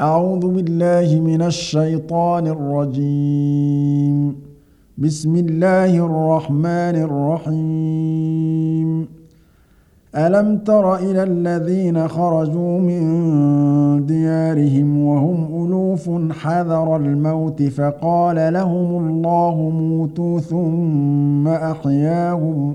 أعوذ بالله من الشيطان الرجيم. بسم الله الرحمن الرحيم. ألم تر إلى الذين خرجوا من ديارهم وهم ألوف حذر الموت فقال لهم الله موتوا ثم أحياهم؟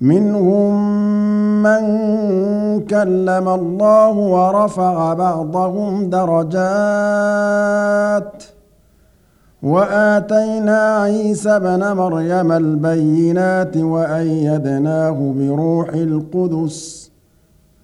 منهم من كلم الله ورفع بعضهم درجات وآتينا عيسى ابن مريم البينات وأيدناه بروح القدس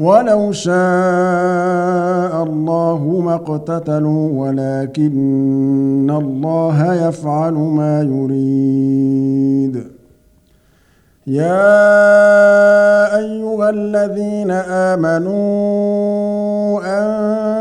ولو شاء الله ما اقتتلوا ولكن الله يفعل ما يريد. يا أيها الذين آمنوا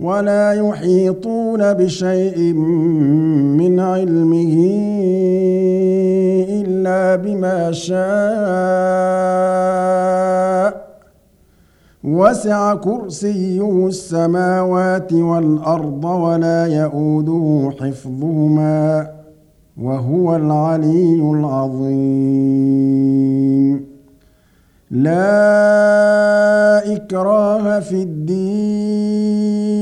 ولا يحيطون بشيء من علمه إلا بما شاء. وسع كرسيه السماوات والأرض ولا يئوده حفظهما وهو العلي العظيم. لا إكراه في الدين.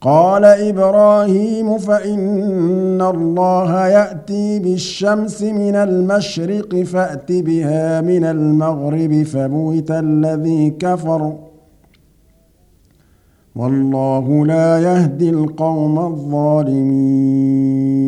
قال إبراهيم فإن الله يأتي بالشمس من المشرق فأت بها من المغرب فبوت الذي كفر والله لا يهدي القوم الظالمين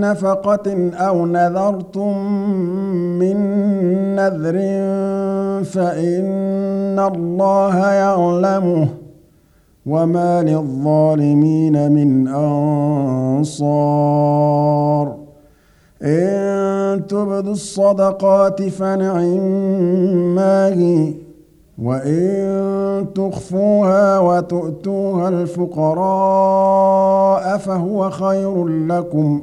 نفقة أو نذرتم من نذر فإن الله يعلمه وما للظالمين من أنصار إن تبدوا الصدقات فنعما هي وإن تخفوها وتؤتوها الفقراء فهو خير لكم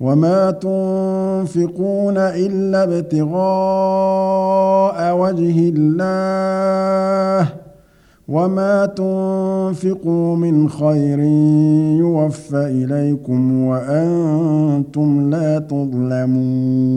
وما تنفقون الا ابتغاء وجه الله وما تنفقوا من خير يوفى اليكم وأنتم لا تظلمون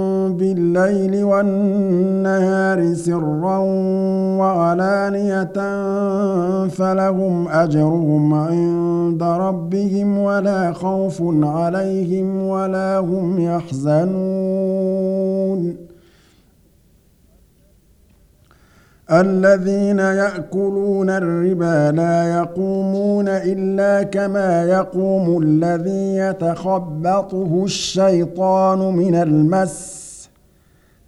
بالليل والنهار سرا وعلانية فلهم أجرهم عند ربهم ولا خوف عليهم ولا هم يحزنون. الذين يأكلون الربا لا يقومون إلا كما يقوم الذي يتخبطه الشيطان من المس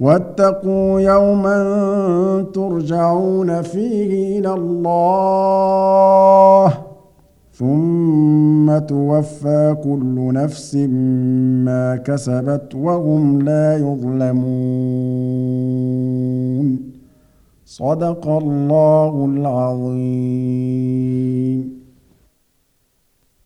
واتقوا يوما ترجعون فيه إلى الله ثم توفى كل نفس ما كسبت وهم لا يظلمون. صدق الله العظيم.